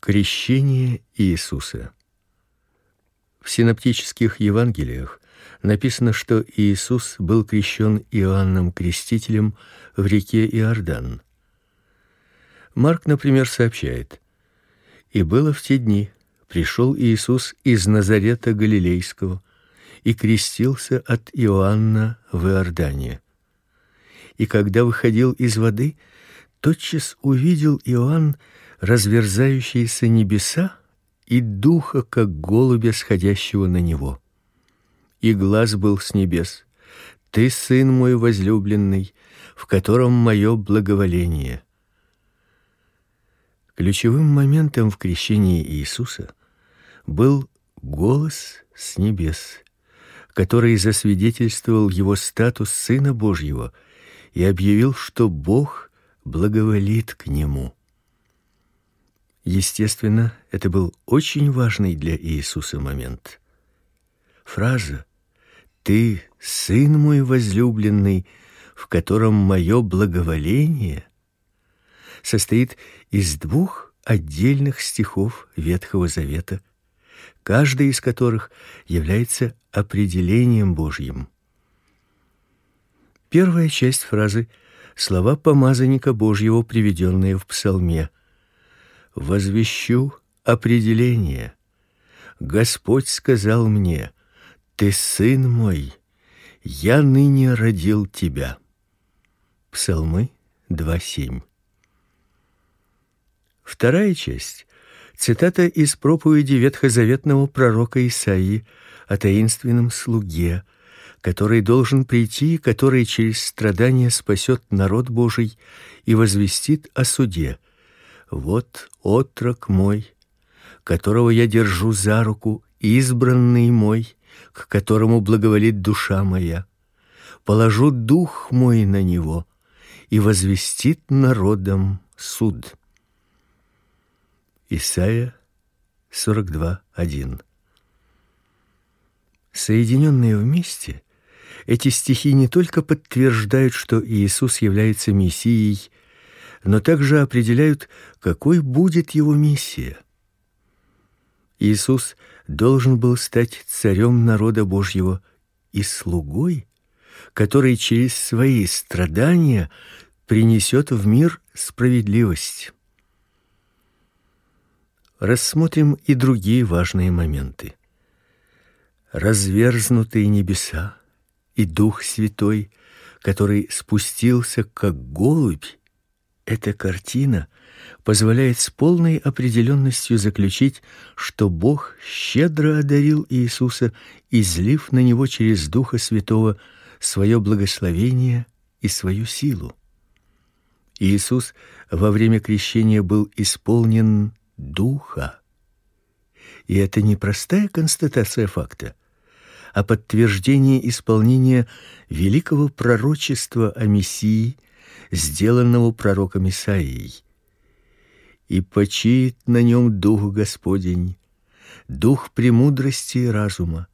Крещение Иисуса. В синоптических Евангелиях написано, что Иисус был крещен Иоанном Крестителем в реке Иордан. Марк, например, сообщает: "И было в те дни, пришел Иисус из Назарета галилейского и крестился от Иоанна в Иордане. И когда выходил из воды, тотчас увидел Иоанн разверзающиеся небеса и духа, как голубя, сходящего на него. И глаз был с небес: Ты сын мой возлюбленный, в котором мое благоволение. Ключевым моментом в крещении Иисуса был голос с небес, который засвидетельствовал его статус сына Божьего и объявил, что Бог благоволит к нему. Естественно, это был очень важный для Иисуса момент. Фраза «Ты, сын мой возлюбленный, в котором мое благоволение» состоит из двух отдельных стихов Ветхого Завета, каждый из которых является определением Божьим. Первая часть фразы слова помазанника Божьего, приведенные в Псалме возвещу определение. Господь сказал мне: "Ты сын мой, я ныне родил тебя". Псалмы 2:7. Вторая часть цитата из проповеди ветхозаветного пророка Исаии о таинственном слуге, который должен прийти, который через страдания спасет народ Божий и возвестит о суде вот отрок мой, которого я держу за руку, избранный мой, к которому благоволит душа моя. Положу дух мой на него и возвестит народам суд. Исайя 42:1. Соединенные вместе, эти стихи не только подтверждают, что Иисус является мессией но также определяют, какой будет его миссия. Иисус должен был стать царем народа Божьего и слугой, который через свои страдания принесет в мир справедливость. Рассмотрим и другие важные моменты. Разверзнутые небеса и Дух Святой, который спустился как голубь эта картина позволяет с полной определенностью заключить, что Бог щедро одарил Иисуса, излив на него через Духа Святого свое благословение и свою силу. Иисус во время крещения был исполнен Духа. И это не простая констатация факта, а подтверждение исполнения великого пророчества о Мессии – сделанного пророком Исаией. И почиет на нем дух Господень, дух премудрости и разума,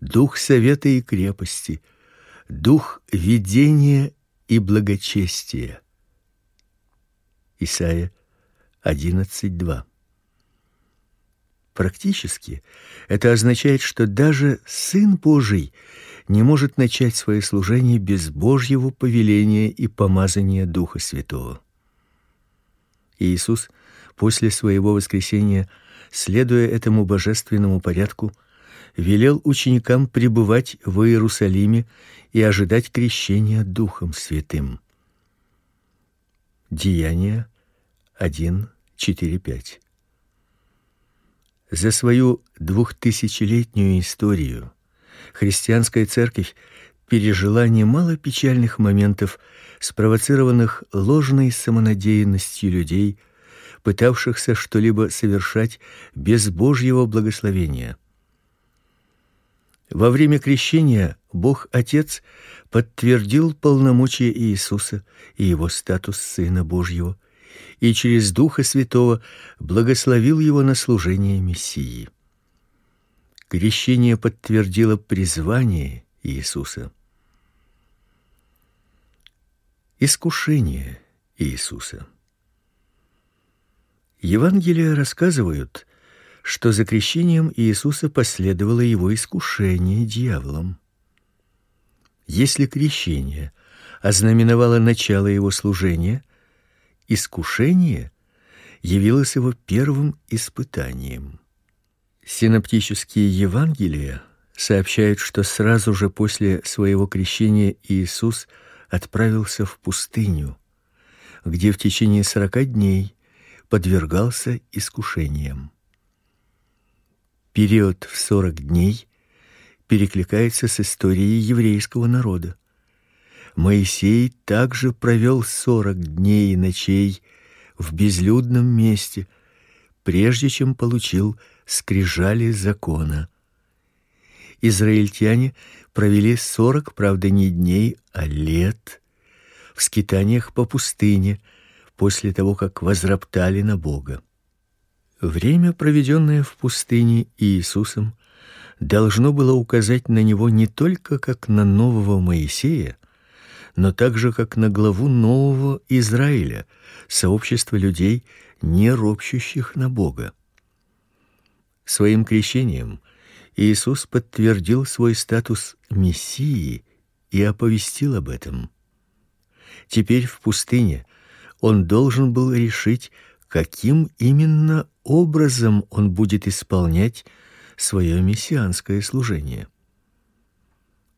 дух совета и крепости, дух видения и благочестия. Исайя 11:2. Практически это означает, что даже сын Божий не может начать свое служение без Божьего повеления и помазания Духа Святого. Иисус после своего воскресения, следуя этому божественному порядку, велел ученикам пребывать в Иерусалиме и ожидать крещения Духом Святым. Деяния 1 4 5. За свою двухтысячелетнюю историю христианская церковь пережила немало печальных моментов, спровоцированных ложной самонадеянностью людей, пытавшихся что-либо совершать без Божьего благословения. Во время крещения Бог Отец подтвердил полномочия Иисуса и его статус сына Божьего, и через Духа Святого благословил его на служение Мессии. Крещение подтвердило призвание Иисуса. Искушение Иисуса. Евангелия рассказывают, что за крещением Иисуса последовало его искушение дьяволом. Если крещение ознаменовало начало его служения, искушение явилось его первым испытанием. Синоптические Евангелия сообщают, что сразу же после своего крещения Иисус отправился в пустыню, где в течение сорока дней подвергался искушениям период в 40 дней перекликается с историей еврейского народа. Моисей также провел 40 дней и ночей в безлюдном месте, прежде чем получил скрижали закона. Израильтяне провели 40, правда, не дней, а лет в скитаниях по пустыне после того, как возроптали на Бога. Время, проведенное в пустыне Иисусом, должно было указать на него не только как на нового Моисея, но также как на главу нового Израиля, сообщества людей, не ропщущих на Бога. Своим крещением Иисус подтвердил свой статус мессии и оповестил об этом. Теперь в пустыне он должен был решить, каким именно образом он будет исполнять свое мессианское служение.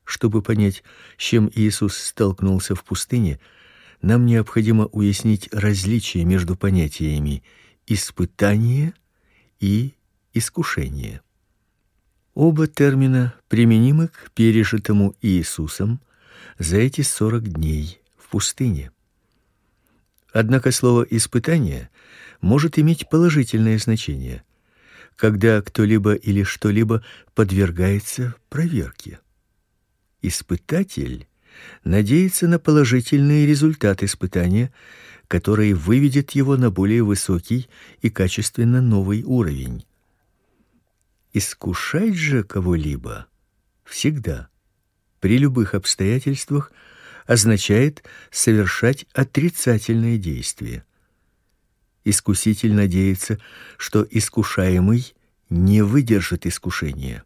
Чтобы понять, с чем Иисус столкнулся в пустыне, нам необходимо уяснить различие между понятиями испытание и искушение. Оба термина применимы к пережитому Иисусом за эти сорок дней в пустыне. Однако слово испытание может иметь положительное значение, когда кто-либо или что-либо подвергается проверке. Испытатель надеется на положительный результат испытания, который выведет его на более высокий и качественно новый уровень. Искушать же кого-либо всегда при любых обстоятельствах означает совершать отрицательные действия. Искуситель надеется, что искушаемый не выдержит искушения.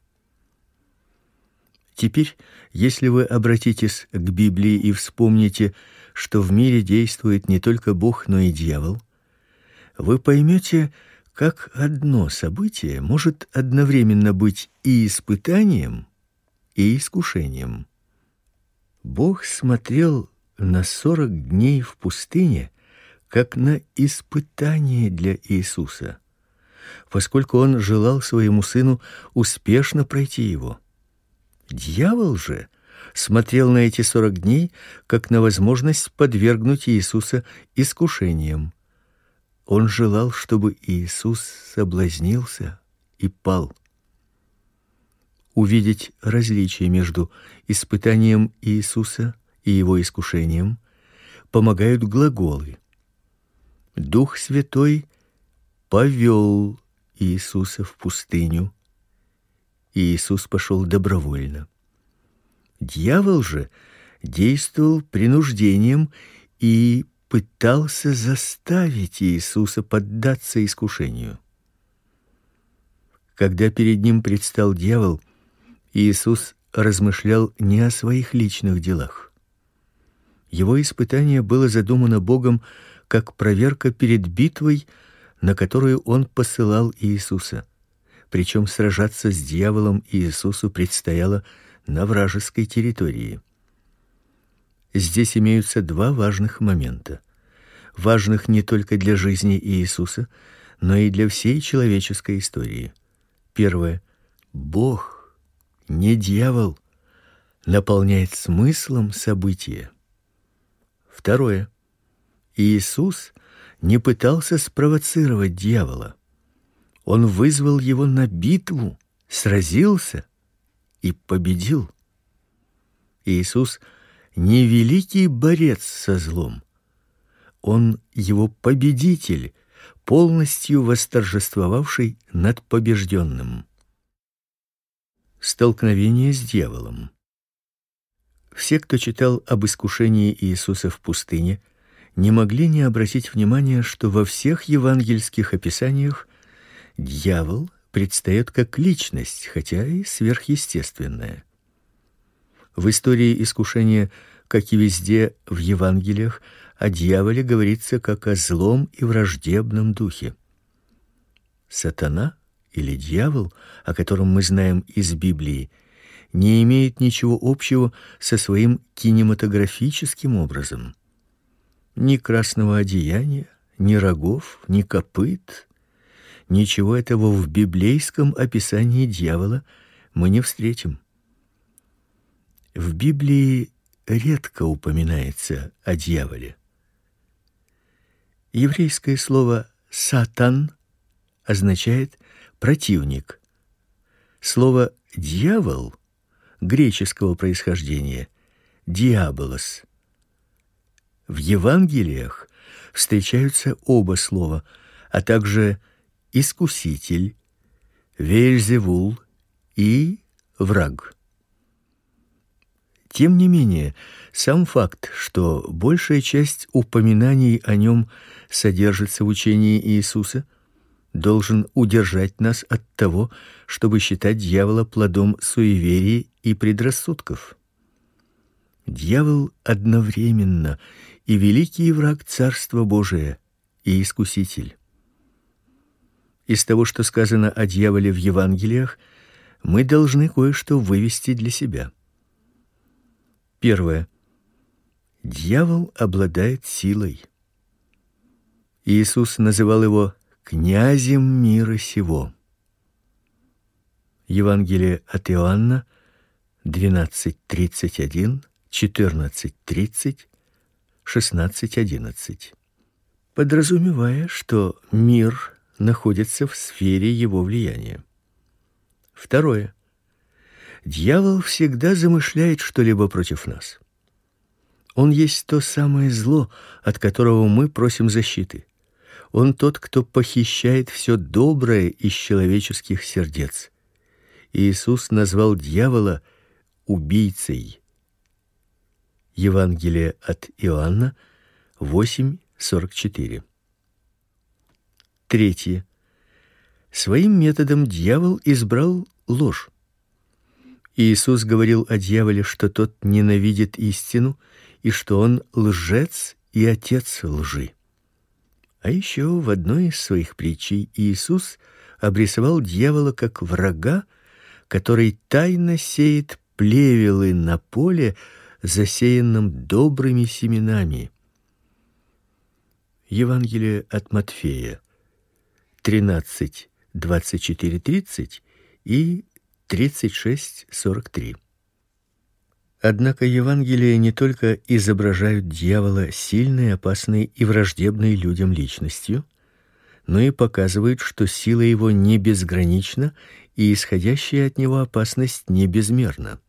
Теперь, если вы обратитесь к Библии и вспомните, что в мире действует не только Бог, но и дьявол, вы поймете, как одно событие может одновременно быть и испытанием, и искушением. Бог смотрел на сорок дней в пустыне как на испытание для Иисуса, поскольку он желал своему сыну успешно пройти его. Дьявол же смотрел на эти сорок дней как на возможность подвергнуть Иисуса искушениям. Он желал, чтобы Иисус соблазнился и пал. Увидеть различие между испытанием Иисуса и его искушением помогают глаголы. Дух Святой повел Иисуса в пустыню. И Иисус пошел добровольно. Дьявол же действовал принуждением и пытался заставить Иисуса поддаться искушению. Когда перед ним предстал дьявол, Иисус размышлял не о своих личных делах. Его испытание было задумано Богом как проверка перед битвой, на которую он посылал Иисуса. Причем сражаться с дьяволом Иисусу предстояло на вражеской территории. Здесь имеются два важных момента, важных не только для жизни Иисуса, но и для всей человеческой истории. Первое Бог, не дьявол, наполняет смыслом события. Второе Иисус не пытался спровоцировать дьявола. Он вызвал его на битву, сразился и победил. Иисус не великий борец со злом. Он его победитель, полностью восторжествовавший над побежденным. Столкновение с дьяволом. Все, кто читал об искушении Иисуса в пустыне, не могли не обратить внимания, что во всех евангельских описаниях дьявол предстает как личность, хотя и сверхъестественная. В истории искушения, как и везде в Евангелиях, о дьяволе говорится как о злом и враждебном духе. Сатана или дьявол, о котором мы знаем из Библии, не имеет ничего общего со своим кинематографическим образом. Ни красного одеяния, ни рогов, ни копыт, ничего этого в библейском описании дьявола мы не встретим. В Библии редко упоминается о дьяволе. Еврейское слово сатан означает противник. Слово дьявол греческого происхождения диаболос. В Евангелиях встречаются оба слова, а также искуситель, Вельзевул и враг. Тем не менее, сам факт, что большая часть упоминаний о нем содержится в учении Иисуса, должен удержать нас от того, чтобы считать дьявола плодом суеверий и предрассудков. Дьявол одновременно и великий враг Царства Божия, и искуситель. Из того, что сказано о дьяволе в Евангелиях, мы должны кое-что вывести для себя. Первое. Дьявол обладает силой. Иисус называл его князем мира сего. Евангелие от Иоанна 12:31, 14:30, 16:11. Подразумевая, что мир находится в сфере его влияния. Второе. Дьявол всегда замышляет что-либо против нас. Он есть то самое зло, от которого мы просим защиты. Он тот, кто похищает все доброе из человеческих сердец. Иисус назвал дьявола убийцей. Евангелие от Иоанна 8:44. Третье. Своим методом дьявол избрал ложь. Иисус говорил о дьяволе, что тот ненавидит истину и что он лжец и отец лжи. А еще в одной из своих притчей Иисус обрисовал дьявола как врага, который тайно сеет плевелы на поле, засеянном добрыми семенами. Евангелие от Матфея 13 24-30 и 36-43. Однако Евангелия не только изображают дьявола сильной, опасной и враждебной людям личностью, но и показывают, что сила его не безгранична и исходящая от него опасность не безмерна.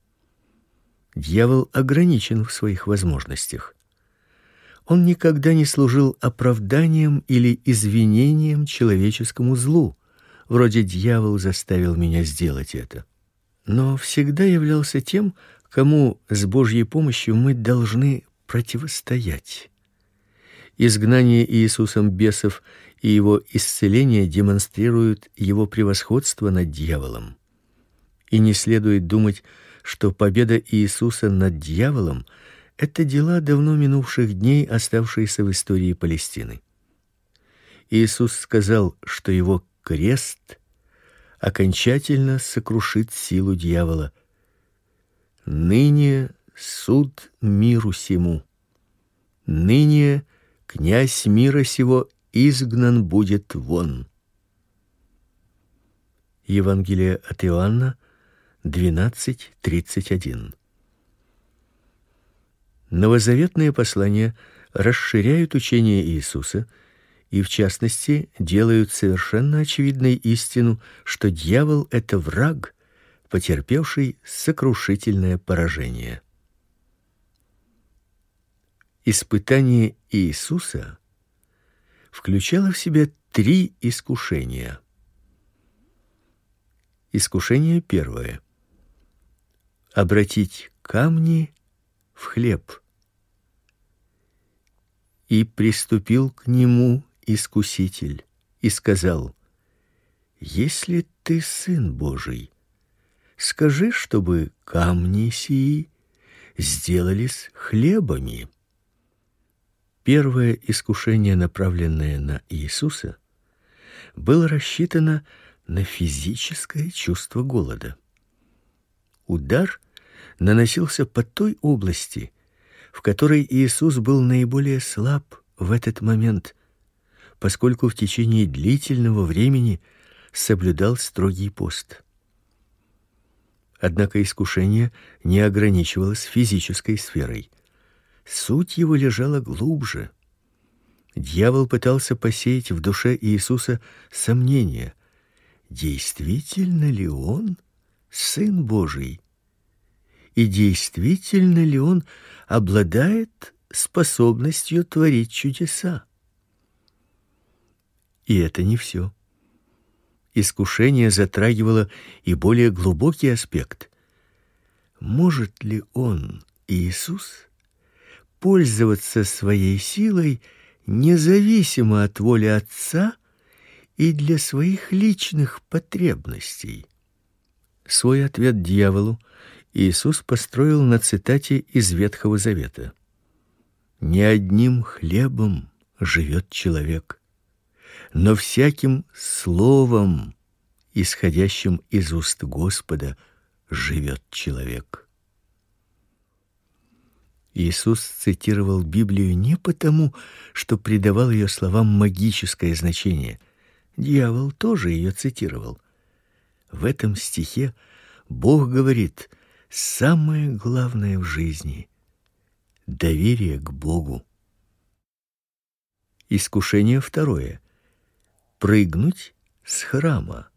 Дьявол ограничен в своих возможностях. Он никогда не служил оправданием или извинением человеческому злу, вроде дьявол заставил меня сделать это. Но всегда являлся тем, кому с Божьей помощью мы должны противостоять. Изгнание Иисусом бесов и его исцеление демонстрируют его превосходство над дьяволом. И не следует думать, что победа Иисуса над дьяволом это дела давно минувших дней, оставшиеся в истории Палестины. Иисус сказал, что его крест окончательно сокрушит силу дьявола – Ныне суд миру сему. Ныне князь мира сего изгнан будет вон. Евангелие от Иоанна 12:31. Новозаветные послания расширяют учение Иисуса и в частности делают совершенно очевидной истину, что дьявол это враг, потерпевший сокрушительное поражение. Испытание Иисуса включало в себя три искушения. Искушение первое обратить камни в хлеб. И приступил к нему искуситель и сказал: Если ты сын Божий, скажи, чтобы камни сии сделались хлебами. Первое искушение, направленное на Иисуса, было рассчитано на физическое чувство голода. Удар наносился по той области, в которой Иисус был наиболее слаб в этот момент, поскольку в течение длительного времени соблюдал строгий пост. Однако искушение не ограничивалось физической сферой. Суть его лежала глубже. Дьявол пытался посеять в душе Иисуса сомнения: действительно ли он сын Божий? И действительно ли он обладает способностью творить чудеса? И это не все искушение затрагивало и более глубокий аспект. Может ли он, Иисус, пользоваться своей силой независимо от воли Отца и для своих личных потребностей? Свой ответ дьяволу Иисус построил на цитате из Ветхого Завета. Не одним хлебом живет человек, но всяким словом, исходящим из уст Господа, живет человек. Иисус цитировал Библию не потому, что придавал ее словам магическое значение. Дьявол тоже ее цитировал. В этом стихе Бог говорит: самое главное в жизни доверие к Богу. Искушение второе прыгнуть с храма.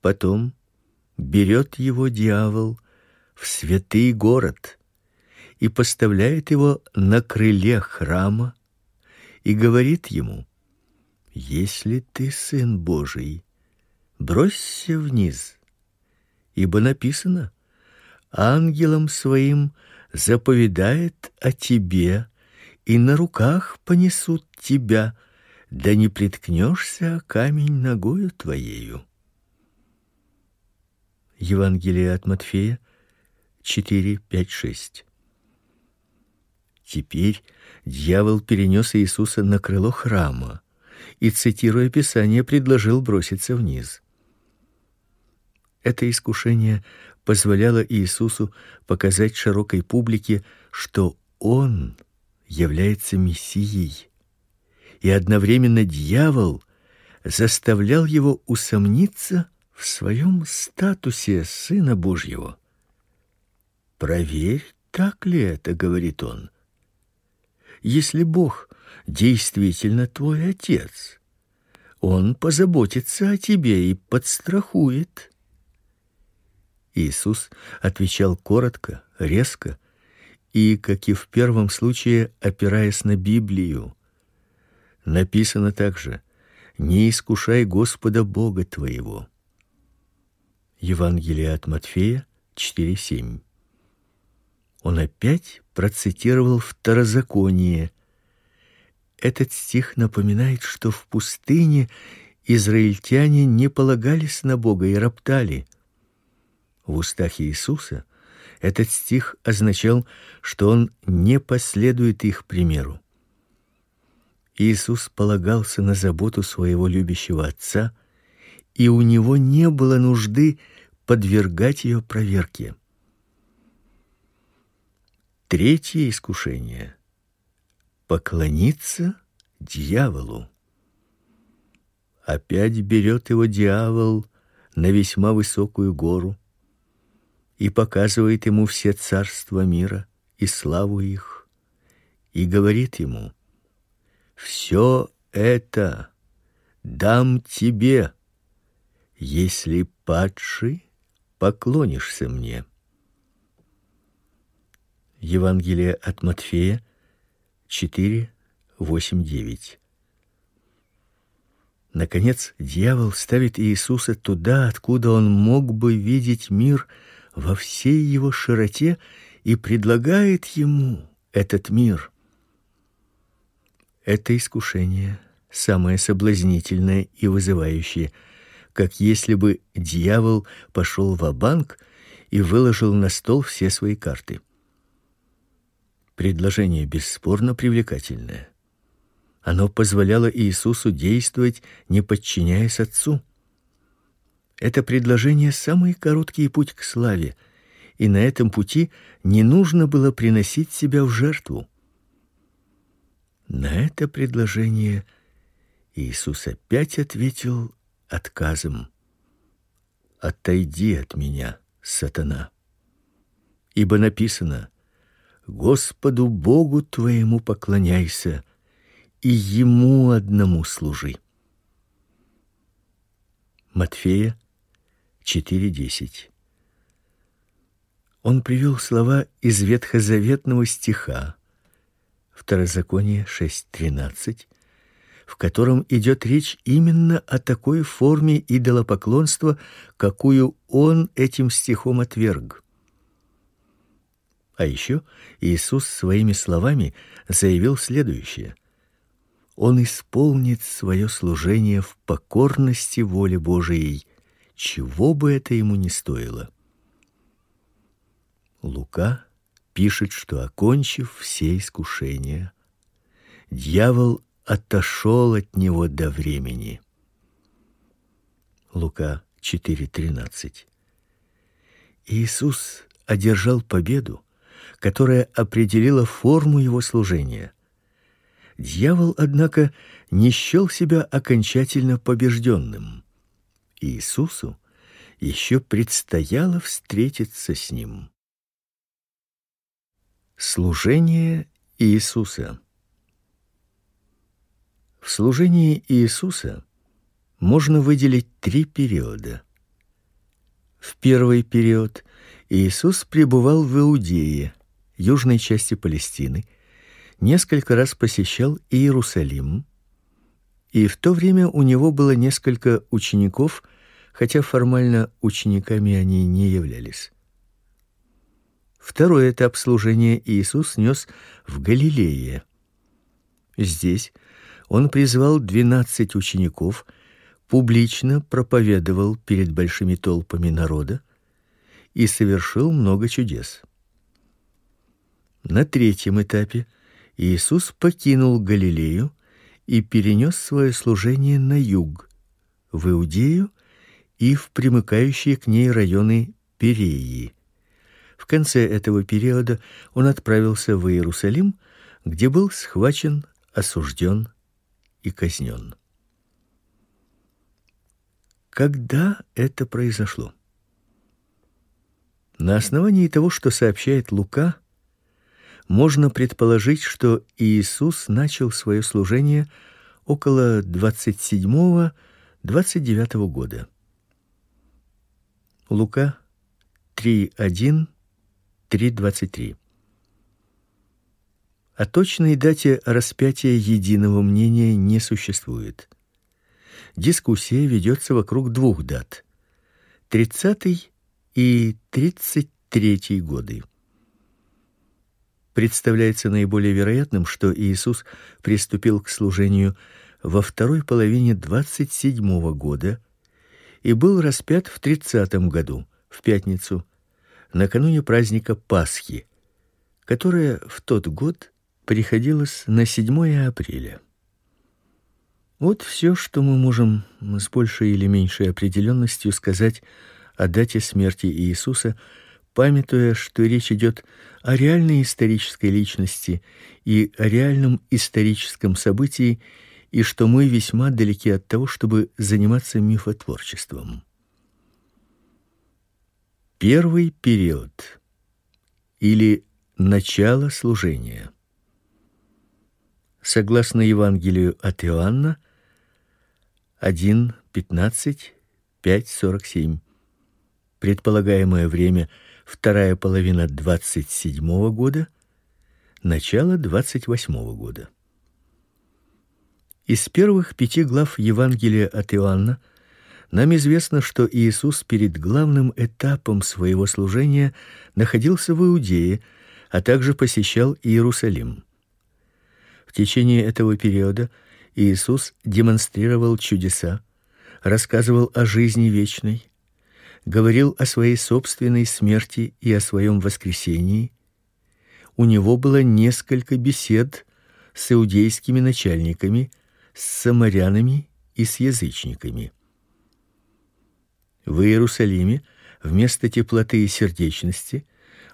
Потом берет его дьявол в святый город и поставляет его на крыле храма и говорит ему: "Если ты сын Божий, бросься вниз, ибо написано: ангелам своим заповедает о тебе, и на руках понесут тебя, да не приткнешься камень ногою твоею. Евангелие от Матфея 4, 5, 6. Теперь дьявол перенес Иисуса на крыло храма и, цитируя Писание, предложил броситься вниз. Это искушение позволяло Иисусу показать широкой публике, что он является мессией и одновременно дьявол заставлял его усомниться в своем статусе сына Божьего. Проверь, так ли это, говорит он. Если Бог действительно твой отец, он позаботится о тебе и подстрахует. Иисус отвечал коротко, резко и, как и в первом случае, опираясь на Библию. Написано также: "Не искушай Господа Бога твоего". Евангелие от Матфея 4:7. Он опять процитировал Второзаконие. Этот стих напоминает, что в пустыне израильтяне не полагались на Бога и роптали. В устах Иисуса этот стих означал, что он не последует их примеру. Иисус полагался на заботу своего любящего Отца, и у него не было нужды подвергать ее проверке. Третье искушение поклониться дьяволу. Опять берет его дьявол на весьма высокую гору и показывает ему все царства мира и славу их, и говорит ему: все это дам тебе, если падший поклонишься мне. Евангелие от Матфея 4, 8, 9. Наконец, дьявол ставит Иисуса туда, откуда он мог бы видеть мир во всей его широте и предлагает ему этот мир. Это искушение самое соблазнительное и вызывающее, как если бы дьявол пошел в банк и выложил на стол все свои карты. Предложение бесспорно привлекательное. Оно позволяло Иисусу действовать, не подчиняясь Отцу. Это предложение самый короткий путь к славе, и на этом пути не нужно было приносить себя в жертву. На это предложение Иисус опять ответил отказом. Отойди от меня, сатана. Ибо написано: Господу Богу твоему поклоняйся и ему одному служи. Матфея 4:10. Он привел слова из ветхозаветного стиха Второзаконие 6:13 в котором идет речь именно о такой форме идолопоклонства, какую он этим стихом отверг. А еще Иисус своими словами заявил следующее: Он исполнит свое служение в покорности воле Божией, чего бы это ему ни стоило. Лука пишет, что окончив все искушения, дьявол отошел от него до времени. Лука 4:13. Иисус одержал победу, которая определила форму его служения. Дьявол, однако, не счел себя окончательно побежденным. Иисусу еще предстояло встретиться с ним. Служение Иисуса. В служении Иисуса можно выделить три периода. В первый период Иисус пребывал в Иудее, южной части Палестины, несколько раз посещал Иерусалим, и в то время у него было несколько учеников, хотя формально учениками они не являлись. Второй этап служения Иисус нес в Галилее. Здесь он призвал двенадцать учеников, публично проповедовал перед большими толпами народа и совершил много чудес. На третьем этапе Иисус покинул Галилею и перенес свое служение на юг, в Иудею и в примыкающие к ней районы Переи. В конце этого периода он отправился в Иерусалим, где был схвачен, осужден и казнен. Когда это произошло? На основании того, что сообщает Лука, можно предположить, что Иисус начал свое служение около 27-29 года. Лука 3:1 3:23 о точной дате распятия единого мнения не существует. Дискуссия ведется вокруг двух дат: 30 и 33 годы. Представляется наиболее вероятным, что Иисус приступил к служению во второй половине 27 года и был распят в 30 году, в пятницу, накануне праздника Пасхи, которая в тот год приходилось на 7 апреля. Вот все, что мы можем с большей или меньшей определенностью сказать о дате смерти Иисуса, памятуя, что речь идет о реальной исторической личности и о реальном историческом событии, и что мы весьма далеки от того, чтобы заниматься мифотворчеством. Первый период или начало служения – Согласно Евангелию от Иоанна 1:15, 5:47. Предполагаемое время вторая половина 27 года, начало 28 года. Из первых пяти глав Евангелия от Иоанна нам известно, что Иисус перед главным этапом своего служения находился в Иудее, а также посещал Иерусалим. В течение этого периода Иисус демонстрировал чудеса, рассказывал о жизни вечной, говорил о своей собственной смерти и о своем воскресении. У него было несколько бесед с иудейскими начальниками, с самарянами и с язычниками. В Иерусалиме вместо теплоты и сердечности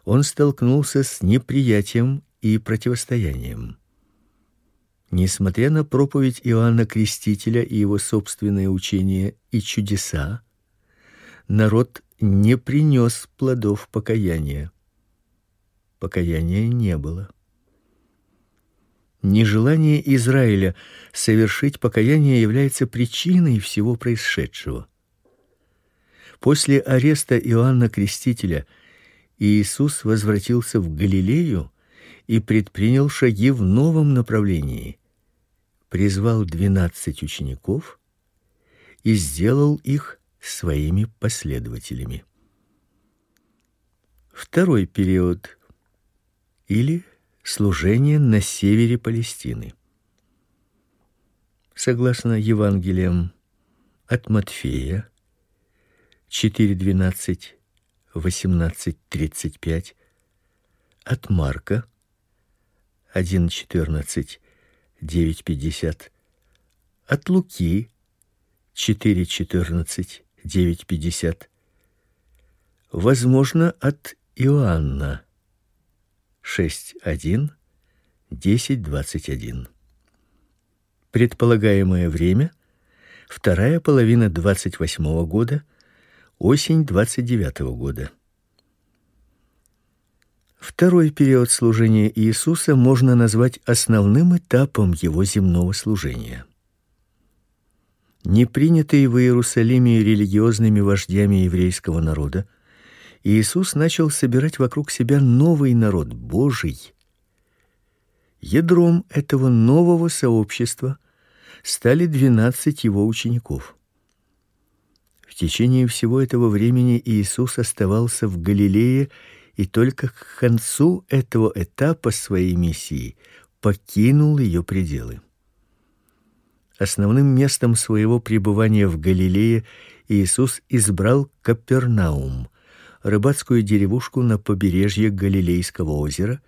он столкнулся с неприятием и противостоянием. Несмотря на проповедь Иоанна Крестителя и его собственное учение и чудеса, народ не принес плодов покаяния. Покаяния не было. Нежелание Израиля совершить покаяние является причиной всего происшедшего. После ареста Иоанна Крестителя Иисус возвратился в Галилею и предпринял шаги в новом направлении. Призвал двенадцать учеников и сделал их своими последователями. Второй период или служение на севере Палестины. Согласно Евангелиям от Матфея 4:12, 18:35, от Марка 1:14, 9:50, от Луки 4:14, 9:50. Возможно, от Иоанна 6:1, 10:21. Предполагаемое время вторая половина 28 года, осень 29 года. Второй период служения Иисуса можно назвать основным этапом его земного служения. Не принятый в Иерусалиме религиозными вождями еврейского народа, Иисус начал собирать вокруг себя новый народ Божий. Ядром этого нового сообщества стали двенадцать его учеников. Течение всего этого времени Иисус оставался в Галилее и только к концу этого этапа своей миссии покинул ее пределы. Основным местом своего пребывания в Галилее Иисус избрал Капернаум, рыбацкую деревушку на побережье Галилейского озера,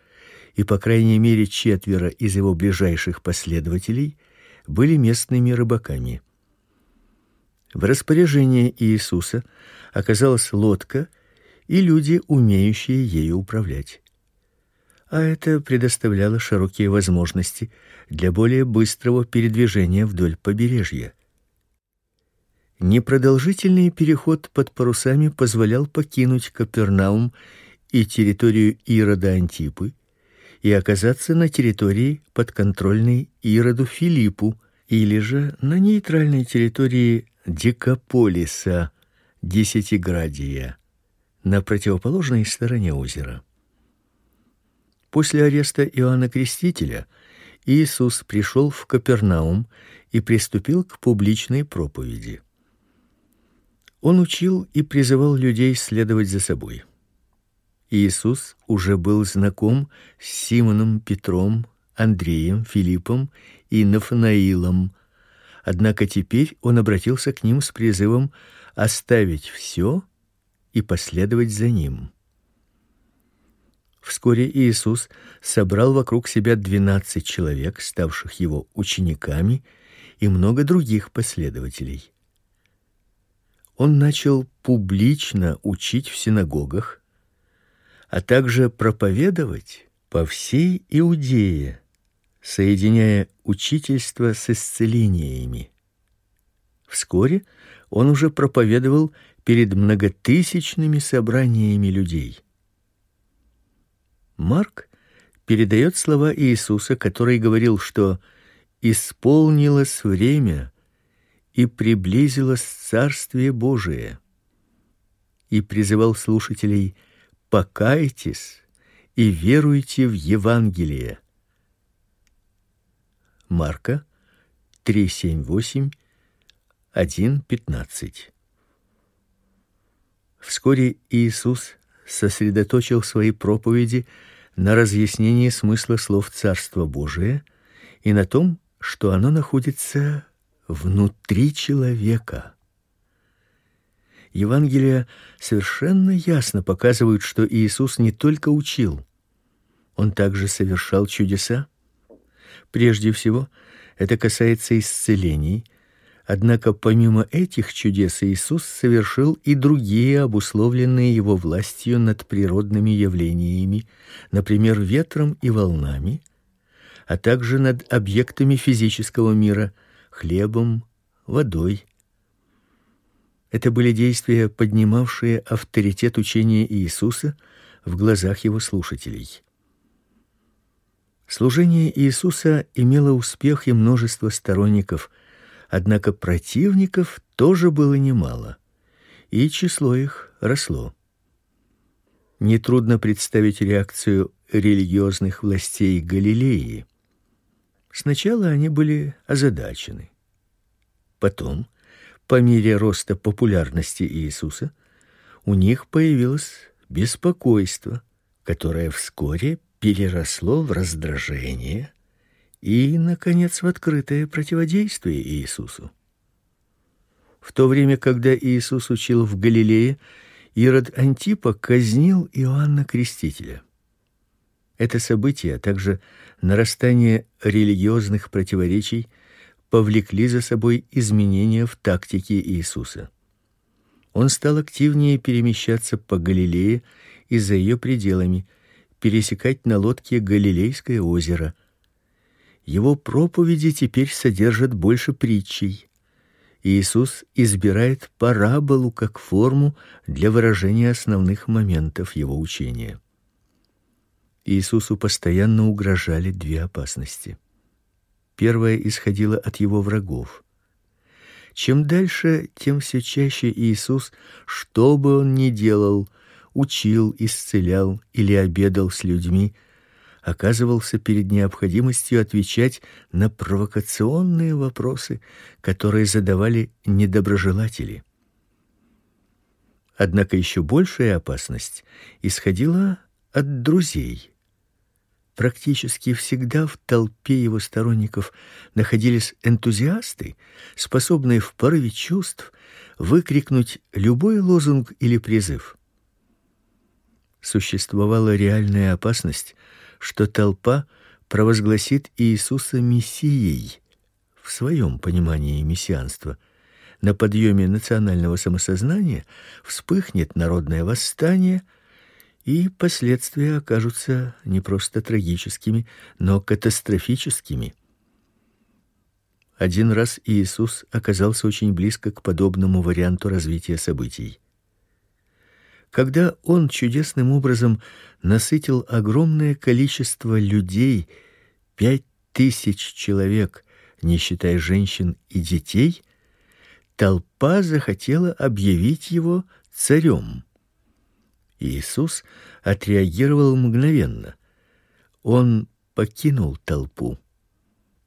и по крайней мере четверо из его ближайших последователей были местными рыбаками. В распоряжении Иисуса оказалась лодка и люди, умеющие ею управлять. А это предоставляло широкие возможности для более быстрого передвижения вдоль побережья. Непродолжительный переход под парусами позволял покинуть Капернаум и территорию Ирода Антипы и оказаться на территории подконтрольной Ироду Филиппу или же на нейтральной территории Дикополиса, Десятиградия, на противоположной стороне озера. После ареста Иоанна Крестителя Иисус пришел в Капернаум и приступил к публичной проповеди. Он учил и призывал людей следовать за собой. Иисус уже был знаком с Симоном Петром, Андреем, Филиппом и Нафанаилом. Однако теперь он обратился к ним с призывом оставить все и последовать за ним. Вскоре Иисус собрал вокруг себя двенадцать человек, ставших его учениками, и много других последователей он начал публично учить в синагогах, а также проповедовать по всей Иудее, соединяя учительство с исцелениями. Вскоре он уже проповедовал перед многотысячными собраниями людей. Марк передает слова Иисуса, который говорил, что исполнилось время, и приблизилось Царствие Божие. И призывал слушателей: покайтесь и веруйте в Евангелие. Марка 3:78 1:15. Вскоре Иисус сосредоточил свои проповеди на разъяснении смысла слов Царства Божия и на том, что оно находится внутри человека. Евангелия совершенно ясно показывают, что Иисус не только учил, он также совершал чудеса. Прежде всего, это касается исцелений, однако помимо этих чудес Иисус совершил и другие, обусловленные его властью над природными явлениями, например, ветром и волнами, а также над объектами физического мира, хлебом, водой, это были действия, поднимавшие авторитет учения Иисуса в глазах его слушателей. Служение Иисуса имело успех и множество сторонников, однако противников тоже было немало, и число их росло. Нетрудно представить реакцию религиозных властей Галилеи. Сначала они были озадачены. Потом по мере роста популярности Иисуса у них появилось беспокойство, которое вскоре переросло в раздражение и наконец в открытое противодействие Иисусу. В то время, когда Иисус учил в Галилее, Ирод Антипа казнил Иоанна Крестителя. Это событие, а также нарастание религиозных противоречий повлекли за собой изменения в тактике Иисуса. Он стал активнее перемещаться по Галилее и за ее пределами, пересекать на лодке Галилейское озеро. Его проповеди теперь содержат больше притчей. Иисус избирает параболу как форму для выражения основных моментов его учения. Иисусу постоянно угрожали две опасности. Первая исходила от его врагов. Чем дальше, тем все чаще Иисус, что бы он ни делал, учил, исцелял или обедал с людьми, оказывался перед необходимостью отвечать на провокационные вопросы, которые задавали недоброжелатели. Однако еще большая опасность исходила от друзей. Практически всегда в толпе его сторонников находились энтузиасты, способные в порыве чувств выкрикнуть любой лозунг или призыв. Существовала реальная опасность, что толпа провозгласит Иисуса мессией в своем понимании мессианства. На подъеме национального самосознания вспыхнет народное восстание – и последствия окажутся не просто трагическими, но катастрофическими. Один раз Иисус оказался очень близко к подобному варианту развития событий. Когда он чудесным образом насытил огромное количество людей, пять тысяч человек, не считая женщин и детей, толпа захотела объявить его царем. Иисус отреагировал мгновенно. Он покинул толпу,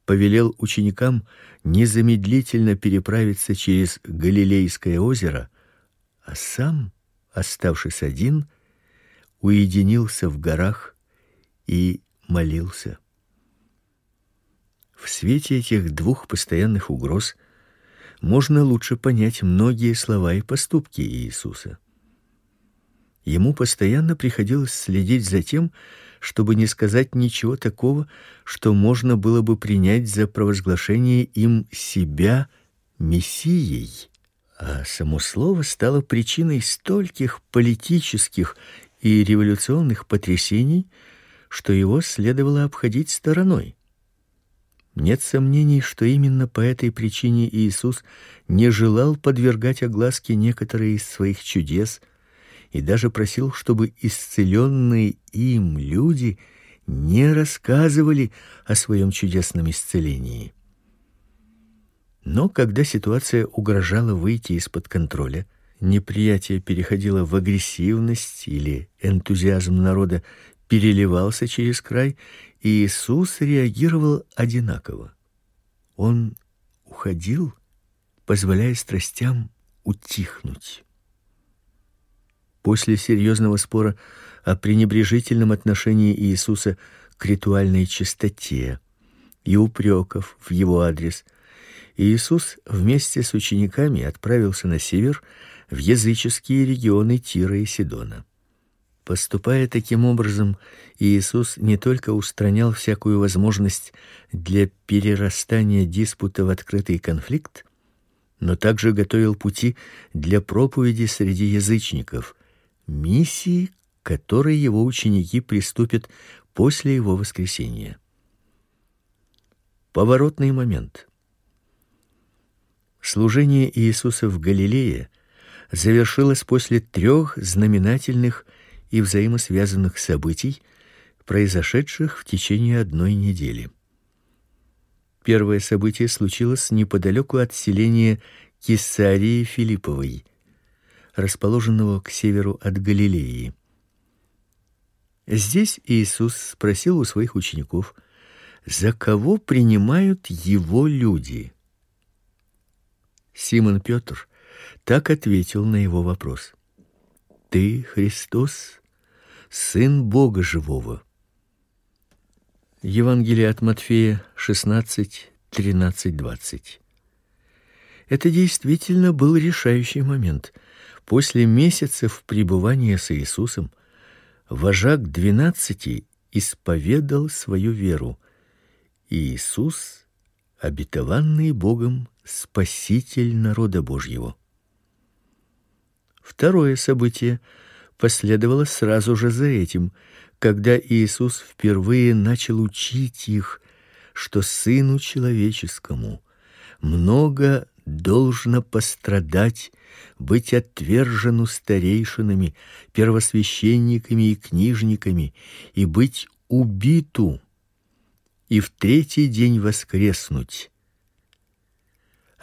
повелел ученикам незамедлительно переправиться через Галилейское озеро, а сам, оставшись один, уединился в горах и молился. В свете этих двух постоянных угроз можно лучше понять многие слова и поступки Иисуса. Ему постоянно приходилось следить за тем, чтобы не сказать ничего такого, что можно было бы принять за провозглашение им себя мессией. А само слово стало причиной стольких политических и революционных потрясений, что его следовало обходить стороной. Нет сомнений, что именно по этой причине Иисус не желал подвергать огласке некоторые из своих чудес – и даже просил, чтобы исцеленные им люди не рассказывали о своем чудесном исцелении. Но когда ситуация угрожала выйти из-под контроля, неприятие переходило в агрессивность или энтузиазм народа переливался через край, и Иисус реагировал одинаково. Он уходил, позволяя страстям утихнуть. После серьезного спора о пренебрежительном отношении Иисуса к ритуальной чистоте, и упреков в его адрес, Иисус вместе с учениками отправился на север в языческие регионы Тира и Сидона. Поступая таким образом, Иисус не только устранял всякую возможность для перерастания диспута в открытый конфликт, но также готовил пути для проповеди среди язычников, миссии, к которой его ученики приступят после его воскресения. Поворотный момент. Служение Иисуса в Галилее завершилось после трех знаменательных и взаимосвязанных событий, произошедших в течение одной недели. Первое событие случилось неподалеку от селения Кесарии Филипповой, расположенного к северу от Галилеи. Здесь Иисус спросил у своих учеников, за кого принимают его люди. Симон Петр так ответил на его вопрос: Ты Христос, сын Бога живого. Евангелие от Матфея 16, 13, 20. Это действительно был решающий момент. После месяцев пребывания с Иисусом вожак двенадцати исповедал свою веру. Иисус обетованный Богом спаситель народа Божьего. Второе событие последовало сразу же за этим когда Иисус впервые начал учить их, что сыну человеческому много должно пострадать, быть отвержену старейшинами, первосвященниками и книжниками и быть убиту и в третий день воскреснуть.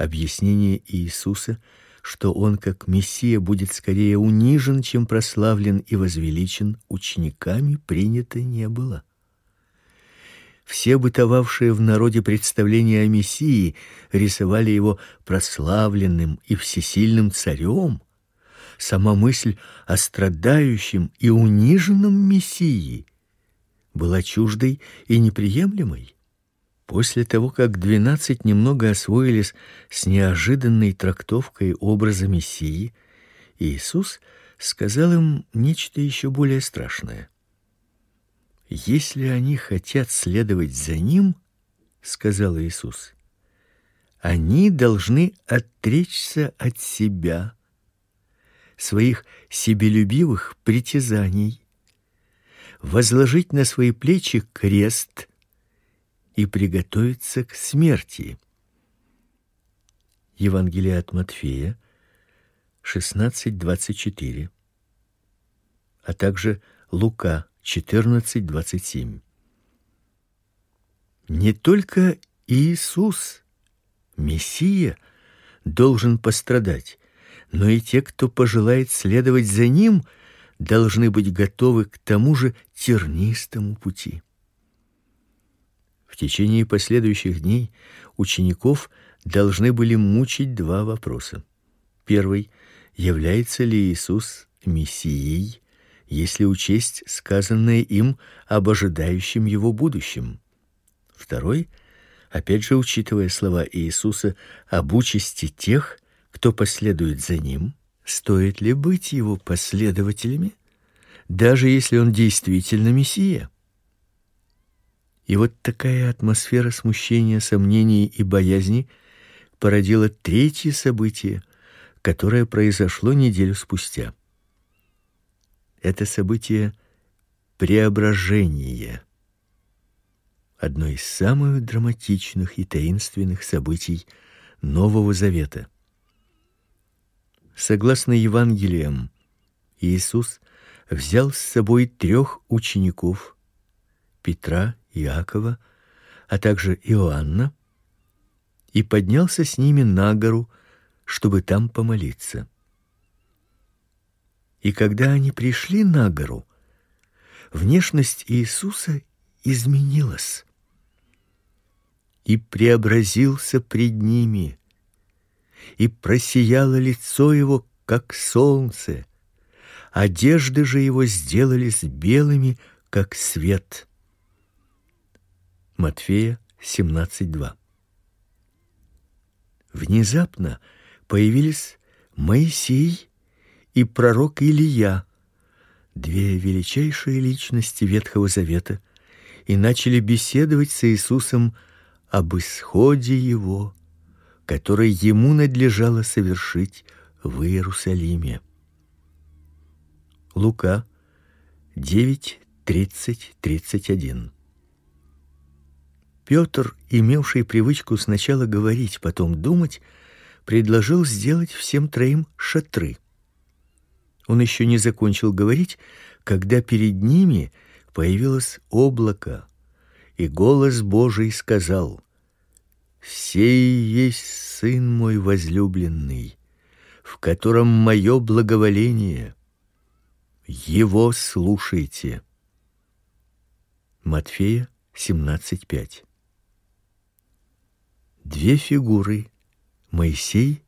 Объяснение Иисуса что он как мессия будет скорее унижен, чем прославлен и возвеличен, учениками принято не было. Все бытовавшие в народе представления о мессии рисовали его прославленным и всесильным царем. Сама мысль о страдающем и униженном мессии была чуждой и неприемлемой. После того, как двенадцать немного освоились с неожиданной трактовкой образа Мессии, Иисус сказал им нечто еще более страшное. Если они хотят следовать за ним, сказал Иисус, они должны отречься от себя, своих себелюбивых притязаний, возложить на свои плечи крест и приготовиться к смерти. Евангелие от Матфея 16:24, а также Лука 14:27. Не только Иисус, Мессия, должен пострадать, но и те, кто пожелает следовать за ним, должны быть готовы к тому же тернистому пути. В течение последующих дней учеников должны были мучить два вопроса. Первый является ли Иисус мессией, если учесть сказанное им об ожидающем его будущем? Второй опять же учитывая слова Иисуса об участи тех, кто последует за ним, стоит ли быть его последователями, даже если он действительно мессия? И вот такая атмосфера смущения, сомнений и боязни породила третье событие, которое произошло неделю спустя. Это событие преображения. Одно из самых драматичных и таинственных событий Нового Завета. Согласно Евангелиям, Иисус взял с собой трех учеников: Петра, Иакова, а также Иоанна, и поднялся с ними на гору, чтобы там помолиться. И когда они пришли на гору, внешность Иисуса изменилась. И преобразился пред ними, и просияло лицо его, как солнце, одежды же его сделались белыми, как свет. Матфея 17:2. Внезапно появились Моисей и пророк Илия, две величайшие личности Ветхого Завета, и начали беседовать с Иисусом об исходе его, который ему надлежало совершить в Иерусалиме. Лука 9:30-31. Петр, имевший привычку сначала говорить, потом думать, предложил сделать всем троим шатры. Он еще не закончил говорить, когда перед ними появилось облако, и голос Божий сказал: "Сей есть сын мой возлюбленный, в котором мое благоволение. Его слушайте". Матфея 17:5. Две фигуры, Моисей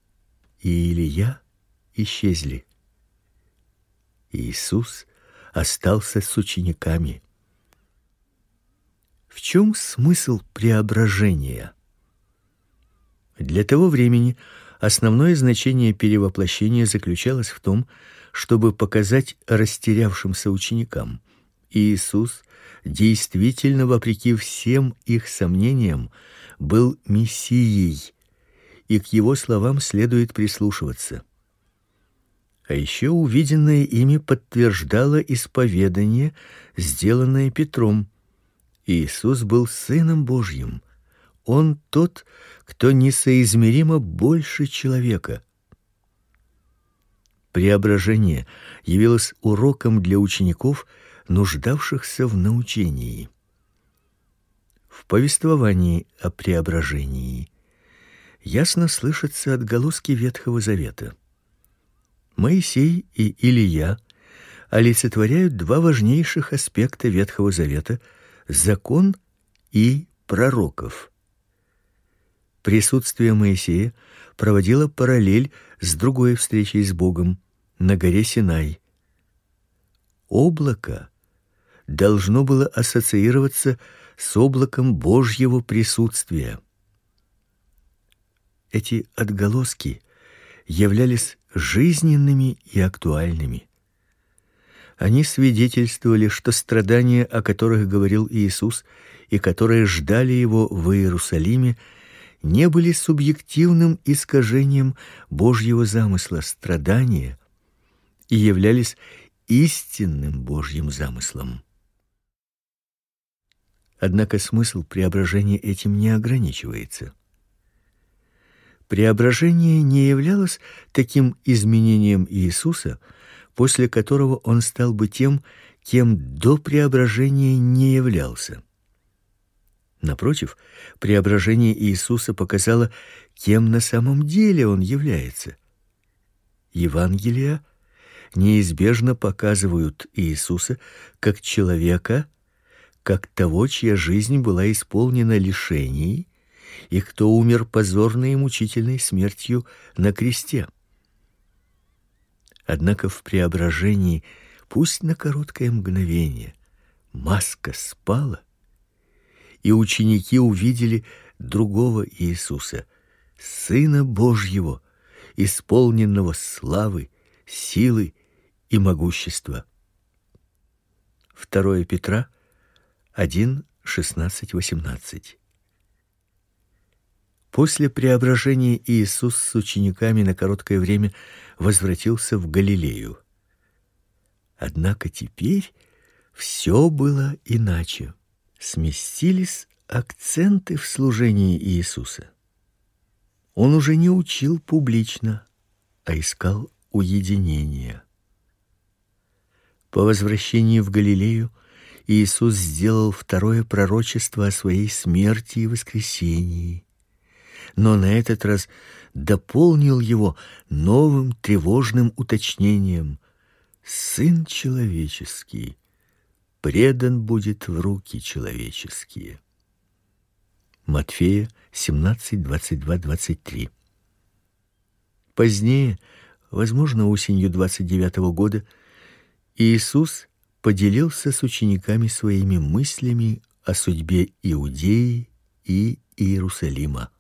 и Илия, исчезли. Иисус остался с учениками. В чем смысл преображения? Для того времени основное значение перевоплощения заключалось в том, чтобы показать растерявшимся ученикам, Иисус действительно вопреки всем их сомнениям был мессией, и к его словам следует прислушиваться. А еще увиденное ими подтверждало исповедание, сделанное Петром. Иисус был сыном Божьим. Он тот, кто несоизмеримо больше человека. Преображение явилось уроком для учеников, нуждавшихся в научении. В повествовании о преображении ясно слышатся отголоски Ветхого Завета. Моисей и Илия олицетворяют два важнейших аспекта Ветхого Завета: закон и пророков. Присутствие Моисея проводило параллель с другой встречей с Богом на горе Синай. Облако должно было ассоциироваться с облаком Божьего присутствия. Эти отголоски являлись жизненными и актуальными. Они свидетельствовали, что страдания, о которых говорил Иисус и которые ждали его в Иерусалиме, не были субъективным искажением Божьего замысла страдания и являлись истинным Божьим замыслом. Однако смысл преображения этим не ограничивается. Преображение не являлось таким изменением Иисуса, после которого он стал бы тем, кем до преображения не являлся. Напротив, преображение Иисуса показало, кем на самом деле он является. Евангелия неизбежно показывают Иисуса как человека, как того, чья жизнь была исполнена лишений и кто умер позорной и мучительной смертью на кресте. Однако в преображении, пусть на короткое мгновение, маска спала, и ученики увидели другого Иисуса, сына Божьего, исполненного славы, силы и могущества. 2 Петра 1 16 18 После преображения Иисус с учениками на короткое время возвратился в Галилею. Однако теперь все было иначе. Сместились акценты в служении Иисуса. Он уже не учил публично, а искал уединения. По возвращении в Галилею Иисус сделал второе пророчество о своей смерти и воскресении но на этот раз дополнил его новым тревожным уточнением: сын человеческий предан будет в руки человеческие. Матфея 17:22-23. Позднее, возможно, осенью 29 -го года, Иисус поделился с учениками своими мыслями о судьбе Иудеи и Иерусалима.